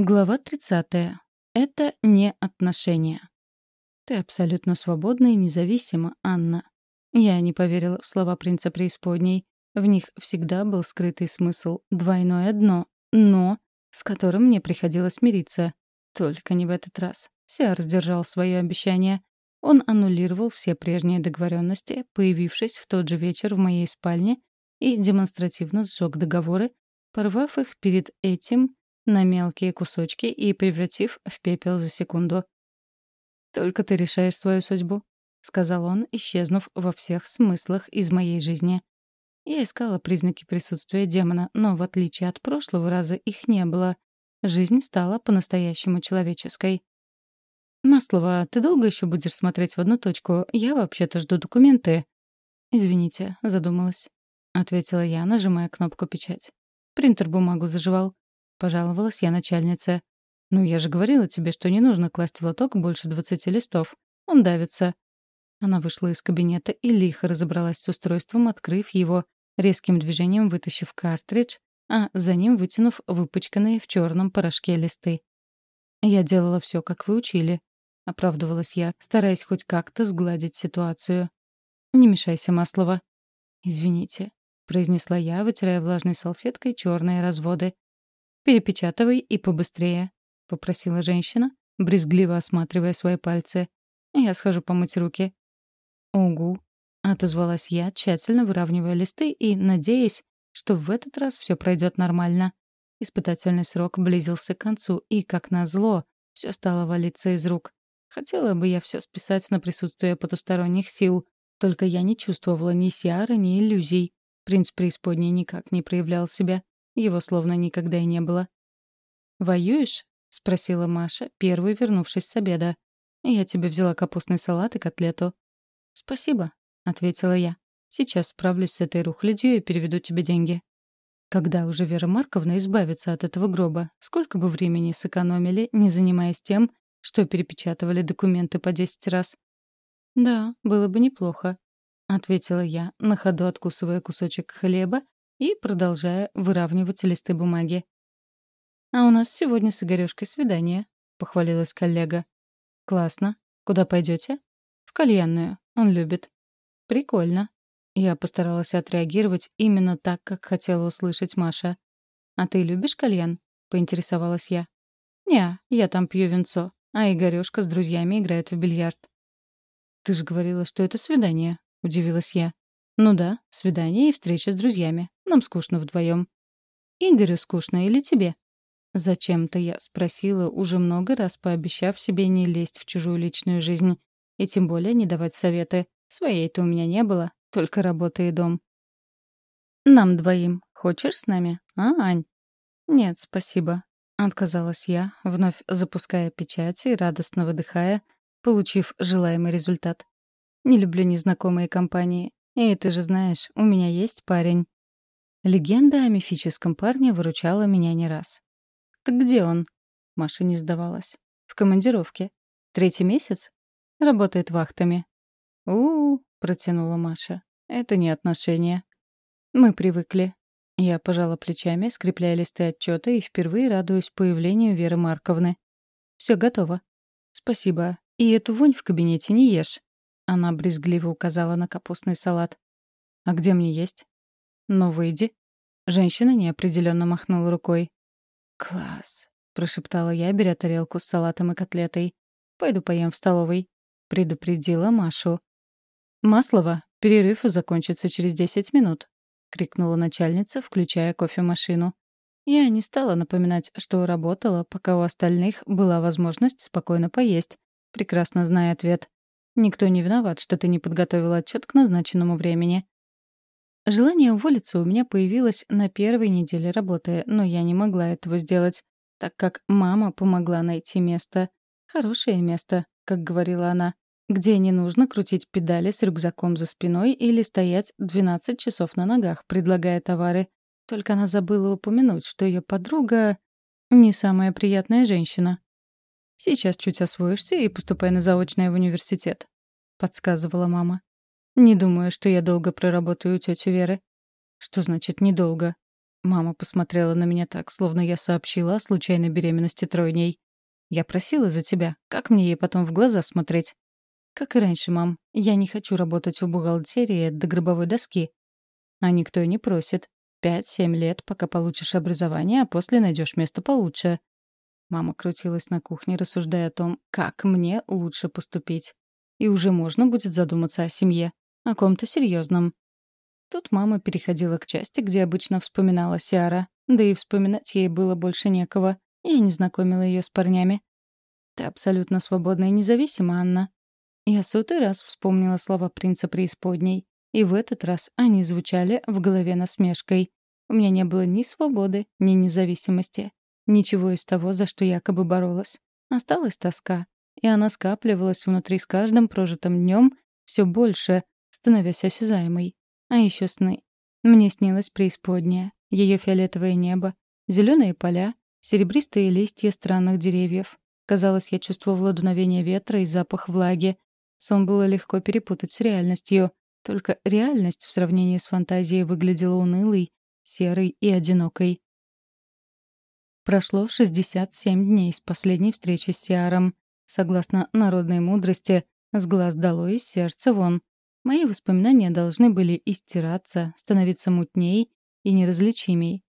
Глава 30. Это не отношения. Ты абсолютно свободна и независима, Анна. Я не поверила в слова принца преисподней. В них всегда был скрытый смысл, двойное дно, но, с которым мне приходилось мириться. Только не в этот раз. Сиар сдержал свое обещание. Он аннулировал все прежние договоренности, появившись в тот же вечер в моей спальне и демонстративно сжег договоры, порвав их перед этим на мелкие кусочки и превратив в пепел за секунду. «Только ты решаешь свою судьбу», — сказал он, исчезнув во всех смыслах из моей жизни. Я искала признаки присутствия демона, но, в отличие от прошлого раза, их не было. Жизнь стала по-настоящему человеческой. «Маслова, ты долго еще будешь смотреть в одну точку? Я вообще-то жду документы». «Извините», — задумалась. — ответила я, нажимая кнопку «Печать». Принтер бумагу заживал. — пожаловалась я начальнице. «Ну, я же говорила тебе, что не нужно класть в лоток больше двадцати листов. Он давится». Она вышла из кабинета и лихо разобралась с устройством, открыв его, резким движением вытащив картридж, а за ним вытянув выпачканные в черном порошке листы. «Я делала все, как вы учили», — оправдывалась я, стараясь хоть как-то сгладить ситуацию. «Не мешайся, Маслова». «Извините», — произнесла я, вытирая влажной салфеткой черные разводы. «Перепечатывай и побыстрее», — попросила женщина, брезгливо осматривая свои пальцы. «Я схожу помыть руки». «Угу», — отозвалась я, тщательно выравнивая листы и надеясь, что в этот раз все пройдет нормально. Испытательный срок близился к концу, и, как назло, все стало валиться из рук. Хотела бы я все списать на присутствие потусторонних сил, только я не чувствовала ни сиара, ни иллюзий. Принц преисподней никак не проявлял себя. Его словно никогда и не было. «Воюешь?» — спросила Маша, первой вернувшись с обеда. «Я тебе взяла капустный салат и котлету». «Спасибо», — ответила я. «Сейчас справлюсь с этой рухлядью и переведу тебе деньги». Когда уже Вера Марковна избавится от этого гроба, сколько бы времени сэкономили, не занимаясь тем, что перепечатывали документы по десять раз? «Да, было бы неплохо», — ответила я, на ходу откусывая кусочек хлеба и продолжая выравнивать листы бумаги. «А у нас сегодня с Игорёшкой свидание», — похвалилась коллега. «Классно. Куда пойдете? «В кальянную. Он любит». «Прикольно». Я постаралась отреагировать именно так, как хотела услышать Маша. «А ты любишь кальян?» — поинтересовалась я. «Не, я там пью винцо, а Игорёшка с друзьями играет в бильярд». «Ты же говорила, что это свидание», — удивилась я. «Ну да, свидание и встреча с друзьями. Нам скучно вдвоем. «Игорю скучно или тебе?» Зачем-то я спросила, уже много раз пообещав себе не лезть в чужую личную жизнь. И тем более не давать советы. Своей-то у меня не было, только работа и дом. «Нам двоим. Хочешь с нами, а, Ань?» «Нет, спасибо», — отказалась я, вновь запуская печать и радостно выдыхая, получив желаемый результат. «Не люблю незнакомые компании. И ты же знаешь, у меня есть парень. Легенда о мифическом парне выручала меня не раз. «Так где он?» Маша не сдавалась. «В командировке. Третий месяц? Работает вахтами». «У-у-у», протянула Маша. «Это не отношения». «Мы привыкли». Я пожала плечами, скрепляя листы отчета и впервые радуюсь появлению Веры Марковны. Все готово». «Спасибо. И эту вонь в кабинете не ешь». Она брезгливо указала на капустный салат. «А где мне есть?» «Ну, выйди». Женщина неопределенно махнула рукой. «Класс», — прошептала я, беря тарелку с салатом и котлетой. «Пойду поем в столовой», — предупредила Машу. «Маслова, перерыв закончится через десять минут», — крикнула начальница, включая кофемашину. Я не стала напоминать, что работала, пока у остальных была возможность спокойно поесть, прекрасно зная ответ. Никто не виноват, что ты не подготовила отчет к назначенному времени. Желание уволиться у меня появилось на первой неделе работы, но я не могла этого сделать, так как мама помогла найти место. Хорошее место, как говорила она, где не нужно крутить педали с рюкзаком за спиной или стоять 12 часов на ногах, предлагая товары. Только она забыла упомянуть, что ее подруга — не самая приятная женщина. Сейчас чуть освоишься и поступай на заочное в университет», — подсказывала мама. «Не думаю, что я долго проработаю у тети Веры». «Что значит недолго?» Мама посмотрела на меня так, словно я сообщила о случайной беременности тройней. «Я просила за тебя. Как мне ей потом в глаза смотреть?» «Как и раньше, мам. Я не хочу работать в бухгалтерии до гробовой доски». «А никто и не просит. Пять-семь лет, пока получишь образование, а после найдешь место получше». Мама крутилась на кухне, рассуждая о том, как мне лучше поступить. И уже можно будет задуматься о семье, о ком-то серьезном. Тут мама переходила к части, где обычно вспоминала Сиара, да и вспоминать ей было больше некого. Я не знакомила ее с парнями. «Ты абсолютно свободна и независима, Анна». Я сотый раз вспомнила слова принца преисподней, и в этот раз они звучали в голове насмешкой. У меня не было ни свободы, ни независимости. Ничего из того, за что якобы боролась. Осталась тоска, и она скапливалась внутри с каждым прожитым днем все больше, становясь осязаемой. А еще сны. Мне снилось преисподняя, ее фиолетовое небо, зеленые поля, серебристые листья странных деревьев. Казалось, я чувствовала дуновение ветра и запах влаги. Сон было легко перепутать с реальностью. Только реальность в сравнении с фантазией выглядела унылой, серой и одинокой. Прошло 67 дней с последней встречи с Сиаром. Согласно народной мудрости, с глаз долой, из сердца вон. Мои воспоминания должны были истираться, становиться мутней и неразличимей.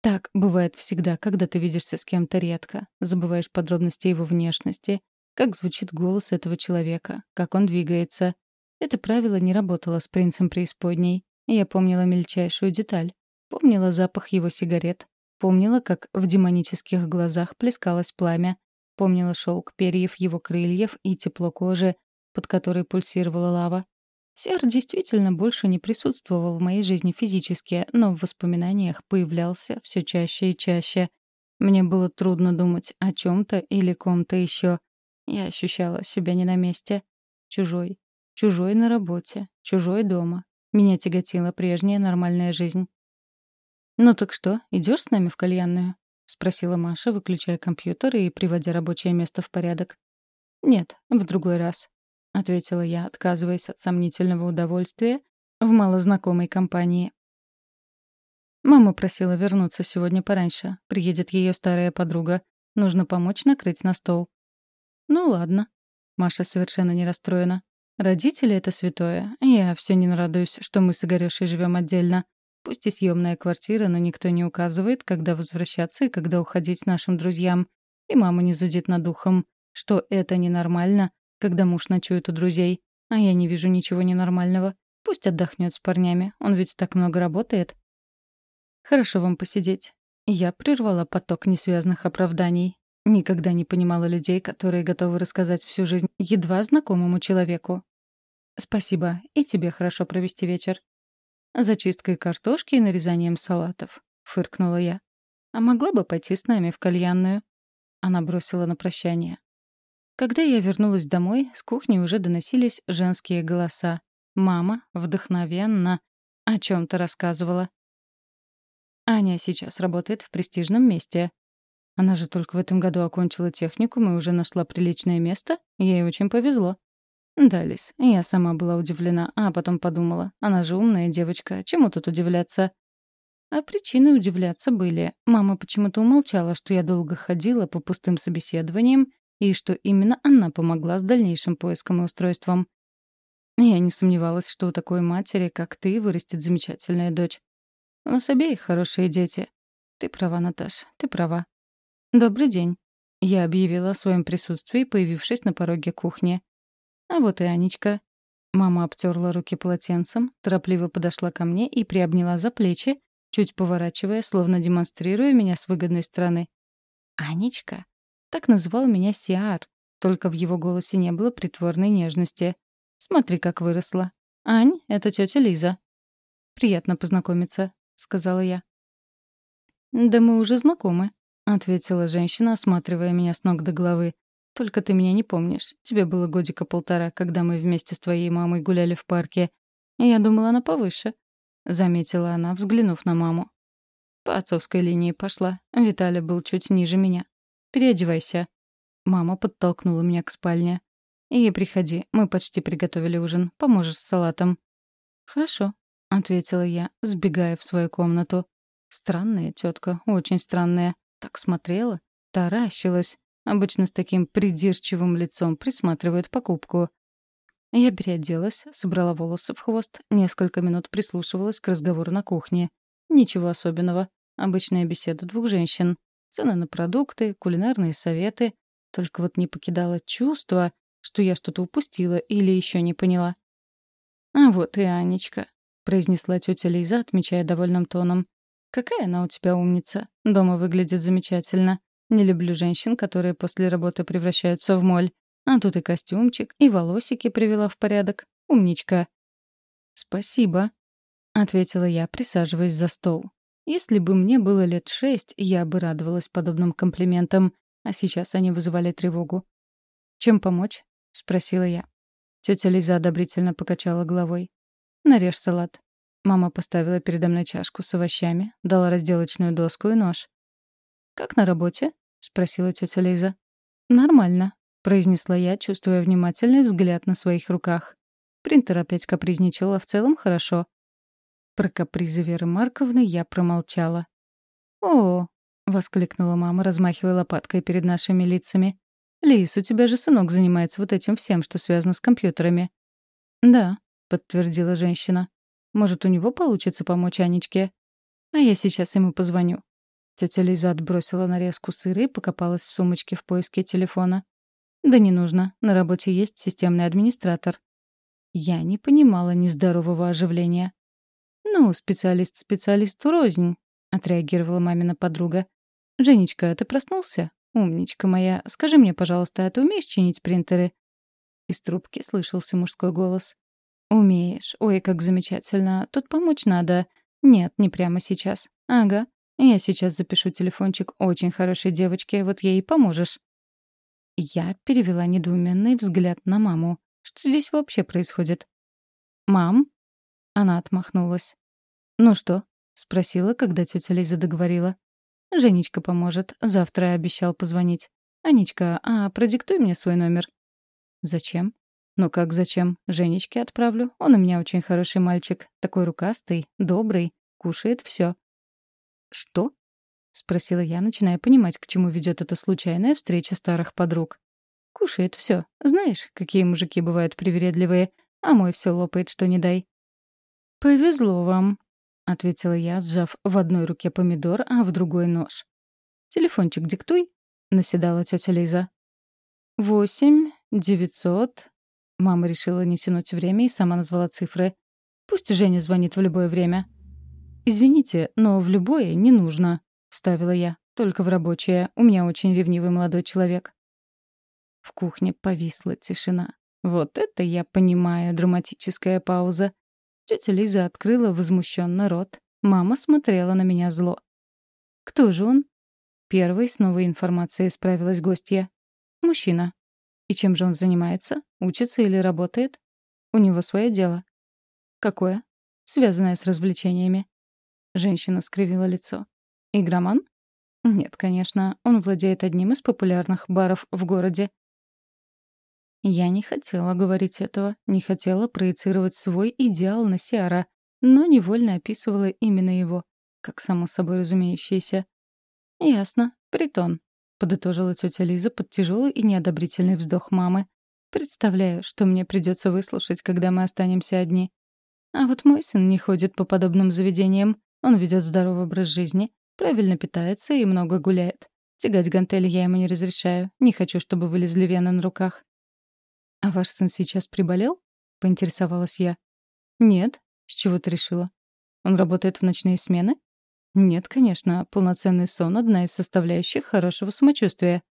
Так бывает всегда, когда ты видишься с кем-то редко, забываешь подробности его внешности, как звучит голос этого человека, как он двигается. Это правило не работало с принцем преисподней. Я помнила мельчайшую деталь. Помнила запах его сигарет. Помнила, как в демонических глазах плескалось пламя. Помнила шелк перьев его крыльев и тепло кожи, под которой пульсировала лава. Сер действительно больше не присутствовал в моей жизни физически, но в воспоминаниях появлялся все чаще и чаще. Мне было трудно думать о чем-то или ком-то еще. Я ощущала себя не на месте. Чужой. Чужой на работе. Чужой дома. Меня тяготила прежняя нормальная жизнь. «Ну так что, идешь с нами в кальянную?» — спросила Маша, выключая компьютер и приводя рабочее место в порядок. «Нет, в другой раз», — ответила я, отказываясь от сомнительного удовольствия в малознакомой компании. Мама просила вернуться сегодня пораньше. Приедет ее старая подруга. Нужно помочь накрыть на стол. Ну ладно. Маша совершенно не расстроена. Родители — это святое. Я все не нарадуюсь, что мы с Игорёшей живем отдельно. Пусть и съемная квартира, но никто не указывает, когда возвращаться и когда уходить нашим друзьям. И мама не зудит над духом, что это ненормально, когда муж ночует у друзей. А я не вижу ничего ненормального. Пусть отдохнет с парнями, он ведь так много работает. Хорошо вам посидеть. Я прервала поток несвязанных оправданий. Никогда не понимала людей, которые готовы рассказать всю жизнь едва знакомому человеку. Спасибо, и тебе хорошо провести вечер. Зачисткой картошки и нарезанием салатов, фыркнула я. А могла бы пойти с нами в кальянную? Она бросила на прощание. Когда я вернулась домой, с кухни уже доносились женские голоса. Мама, вдохновенно, о чем-то рассказывала. Аня сейчас работает в престижном месте. Она же только в этом году окончила техникум и уже нашла приличное место. Ей очень повезло. Да, Лис, я сама была удивлена, а потом подумала, она же умная девочка, чему тут удивляться? А причины удивляться были. Мама почему-то умолчала, что я долго ходила по пустым собеседованиям и что именно она помогла с дальнейшим поиском и устройством. Я не сомневалась, что у такой матери, как ты, вырастет замечательная дочь. У нас обеих хорошие дети. Ты права, Наташ, ты права. Добрый день. Я объявила о своем присутствии, появившись на пороге кухни. А вот и Анечка. Мама обтерла руки полотенцем, торопливо подошла ко мне и приобняла за плечи, чуть поворачивая, словно демонстрируя меня с выгодной стороны. «Анечка?» Так называл меня Сиар, только в его голосе не было притворной нежности. «Смотри, как выросла. Ань, это тетя Лиза». «Приятно познакомиться», — сказала я. «Да мы уже знакомы», — ответила женщина, осматривая меня с ног до головы. «Только ты меня не помнишь. Тебе было годика полтора, когда мы вместе с твоей мамой гуляли в парке. Я думала, она повыше», — заметила она, взглянув на маму. По отцовской линии пошла. Виталя был чуть ниже меня. Переодевайся». Мама подтолкнула меня к спальне. «И приходи, мы почти приготовили ужин. Поможешь с салатом». «Хорошо», — ответила я, сбегая в свою комнату. Странная тетка, очень странная. Так смотрела, таращилась. Обычно с таким придирчивым лицом присматривают покупку. Я переоделась, собрала волосы в хвост, несколько минут прислушивалась к разговору на кухне. Ничего особенного. Обычная беседа двух женщин. Цены на продукты, кулинарные советы. Только вот не покидало чувство, что я что-то упустила или еще не поняла. «А вот и Анечка», — произнесла тетя Лиза, отмечая довольным тоном. «Какая она у тебя умница. Дома выглядит замечательно. Не люблю женщин, которые после работы превращаются в моль. А тут и костюмчик, и волосики привела в порядок. Умничка». «Спасибо», — ответила я, присаживаясь за стол. «Если бы мне было лет шесть, я бы радовалась подобным комплиментам, а сейчас они вызывали тревогу. Чем помочь?» — спросила я. Тетя Лиза одобрительно покачала головой. «Нарежь салат». Мама поставила передо мной чашку с овощами, дала разделочную доску и нож. «Как на работе?» — спросила тетя Лиза. «Нормально», произнесла я, чувствуя внимательный взгляд на своих руках. Принтер опять капризничал, а в целом хорошо. Про капризы Веры Марковны я промолчала. «О!» — воскликнула мама, размахивая лопаткой перед нашими лицами. «Лис, у тебя же сынок занимается вот этим всем, что связано с компьютерами». «Да», — подтвердила женщина. «Может, у него получится помочь Анечке?» «А я сейчас ему позвоню». Тетя Лиза отбросила нарезку сыра и покопалась в сумочке в поиске телефона. «Да не нужно. На работе есть системный администратор». Я не понимала нездорового оживления. «Ну, специалист специалисту рознь», — отреагировала мамина подруга. «Женечка, ты проснулся? Умничка моя. Скажи мне, пожалуйста, а ты умеешь чинить принтеры?» Из трубки слышался мужской голос. «Умеешь. Ой, как замечательно. Тут помочь надо. Нет, не прямо сейчас. Ага. Я сейчас запишу телефончик очень хорошей девочке, вот ей поможешь». Я перевела недоуменный взгляд на маму. Что здесь вообще происходит? «Мам?» Она отмахнулась. «Ну что?» — спросила, когда тетя Лиза договорила. «Женечка поможет. Завтра обещал позвонить. Анечка, а продиктуй мне свой номер». «Зачем?» «Ну как зачем? Женечке отправлю. Он у меня очень хороший мальчик. Такой рукастый, добрый, кушает все. «Что?» — спросила я, начиная понимать, к чему ведет эта случайная встреча старых подруг. «Кушает все. Знаешь, какие мужики бывают привередливые, а мой все лопает, что не дай». «Повезло вам», — ответила я, сжав в одной руке помидор, а в другой нож. «Телефончик диктуй», — наседала тетя Лиза. «Восемь, девятьсот...» Мама решила не тянуть время и сама назвала цифры. «Пусть Женя звонит в любое время». «Извините, но в любое не нужно», — вставила я. «Только в рабочее. У меня очень ревнивый молодой человек». В кухне повисла тишина. Вот это я понимаю, драматическая пауза. Тетя Лиза открыла возмущенно рот. Мама смотрела на меня зло. «Кто же он?» Первой с новой информацией справилась гостья. «Мужчина». «И чем же он занимается? Учится или работает?» «У него свое дело». «Какое?» «Связанное с развлечениями». Женщина скривила лицо. Игроман? Нет, конечно, он владеет одним из популярных баров в городе. Я не хотела говорить этого, не хотела проецировать свой идеал на Сиара, но невольно описывала именно его, как само собой разумеющееся. «Ясно. Притон», — подытожила тетя Лиза под тяжелый и неодобрительный вздох мамы. «Представляю, что мне придется выслушать, когда мы останемся одни. А вот мой сын не ходит по подобным заведениям. Он ведет здоровый образ жизни, Правильно питается и много гуляет. Тягать гантели я ему не разрешаю. Не хочу, чтобы вылезли вены на руках. «А ваш сын сейчас приболел?» — поинтересовалась я. «Нет. С чего ты решила? Он работает в ночные смены?» «Нет, конечно. Полноценный сон — одна из составляющих хорошего самочувствия».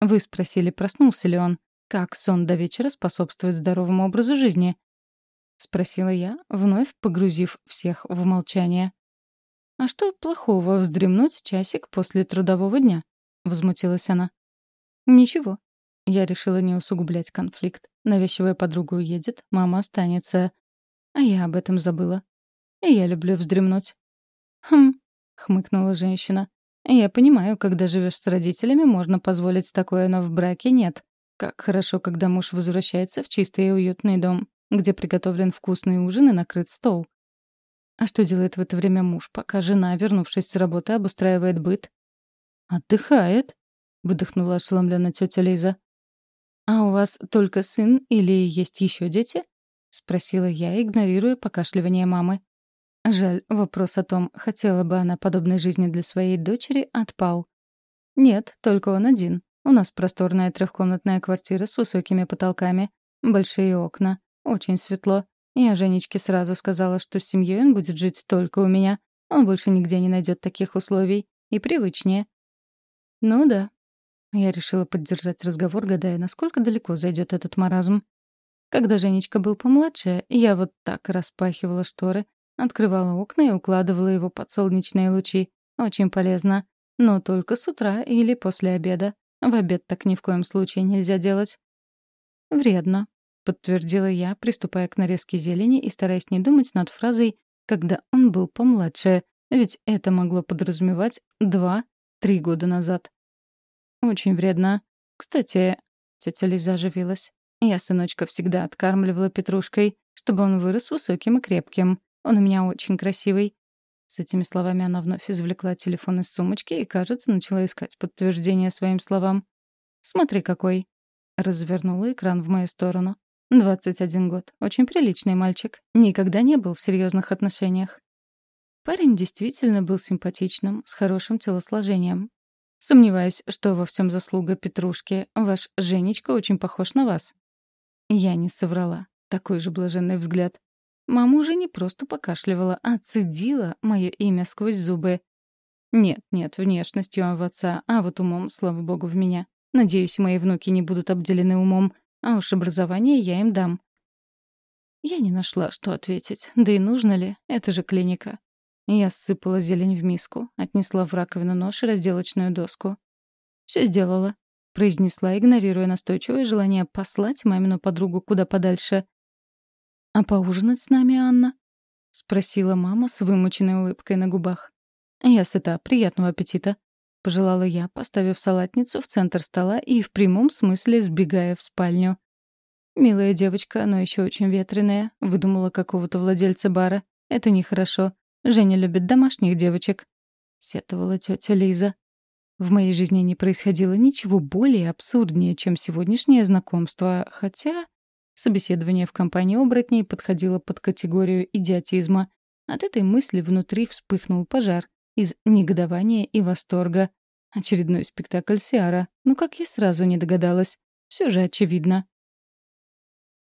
«Вы спросили, проснулся ли он? Как сон до вечера способствует здоровому образу жизни?» — спросила я, вновь погрузив всех в молчание. «А что плохого вздремнуть часик после трудового дня?» — возмутилась она. «Ничего». Я решила не усугублять конфликт. Навязчивая подруга уедет, мама останется. А я об этом забыла. И я люблю вздремнуть. «Хм», — хмыкнула женщина. «Я понимаю, когда живешь с родителями, можно позволить такое, но в браке нет. Как хорошо, когда муж возвращается в чистый и уютный дом, где приготовлен вкусный ужин и накрыт стол. А что делает в это время муж, пока жена, вернувшись с работы, обустраивает быт? «Отдыхает», — выдохнула ошеломленно тетя Лиза. «А у вас только сын или есть еще дети?» — спросила я, игнорируя покашливание мамы. Жаль, вопрос о том, хотела бы она подобной жизни для своей дочери, отпал. «Нет, только он один. У нас просторная трехкомнатная квартира с высокими потолками, большие окна, очень светло. Я Женечке сразу сказала, что с семьей он будет жить только у меня. Он больше нигде не найдет таких условий. И привычнее. Ну да. Я решила поддержать разговор, гадая, насколько далеко зайдет этот маразм. Когда Женечка был помладше, я вот так распахивала шторы, открывала окна и укладывала его под солнечные лучи. Очень полезно. Но только с утра или после обеда. В обед так ни в коем случае нельзя делать. Вредно, — подтвердила я, приступая к нарезке зелени и стараясь не думать над фразой «когда он был помладше», ведь это могло подразумевать два-три года назад. «Очень вредно. Кстати...» — тетя Лиза оживилась. «Я сыночка всегда откармливала петрушкой, чтобы он вырос высоким и крепким. Он у меня очень красивый». С этими словами она вновь извлекла телефон из сумочки и, кажется, начала искать подтверждение своим словам. «Смотри, какой!» Развернула экран в мою сторону. 21 год. Очень приличный мальчик. Никогда не был в серьезных отношениях. Парень действительно был симпатичным, с хорошим телосложением. Сомневаюсь, что во всем заслуга Петрушки. Ваш Женечка очень похож на вас. Я не соврала. Такой же блаженный взгляд. Мама уже не просто покашливала, а цедила мое имя сквозь зубы. Нет, нет, внешностью в отца, а вот умом, слава богу, в меня. Надеюсь, мои внуки не будут обделены умом. А уж образование я им дам. Я не нашла, что ответить. Да и нужно ли? Это же клиника. Я сыпала зелень в миску, отнесла в раковину нож и разделочную доску. Все сделала», — произнесла, игнорируя настойчивое желание послать мамину подругу куда подальше. «А поужинать с нами, Анна?» — спросила мама с вымученной улыбкой на губах. «Я сыта. Приятного аппетита», — пожелала я, поставив салатницу в центр стола и в прямом смысле сбегая в спальню. «Милая девочка, но еще очень ветреная», — выдумала какого-то владельца бара. «Это нехорошо. Женя любит домашних девочек», — сетовала тетя Лиза. В моей жизни не происходило ничего более абсурднее, чем сегодняшнее знакомство, хотя собеседование в компании оборотней подходило под категорию идиотизма. От этой мысли внутри вспыхнул пожар из негодования и восторга. Очередной спектакль Сиара. Ну как я сразу не догадалась. Все же очевидно.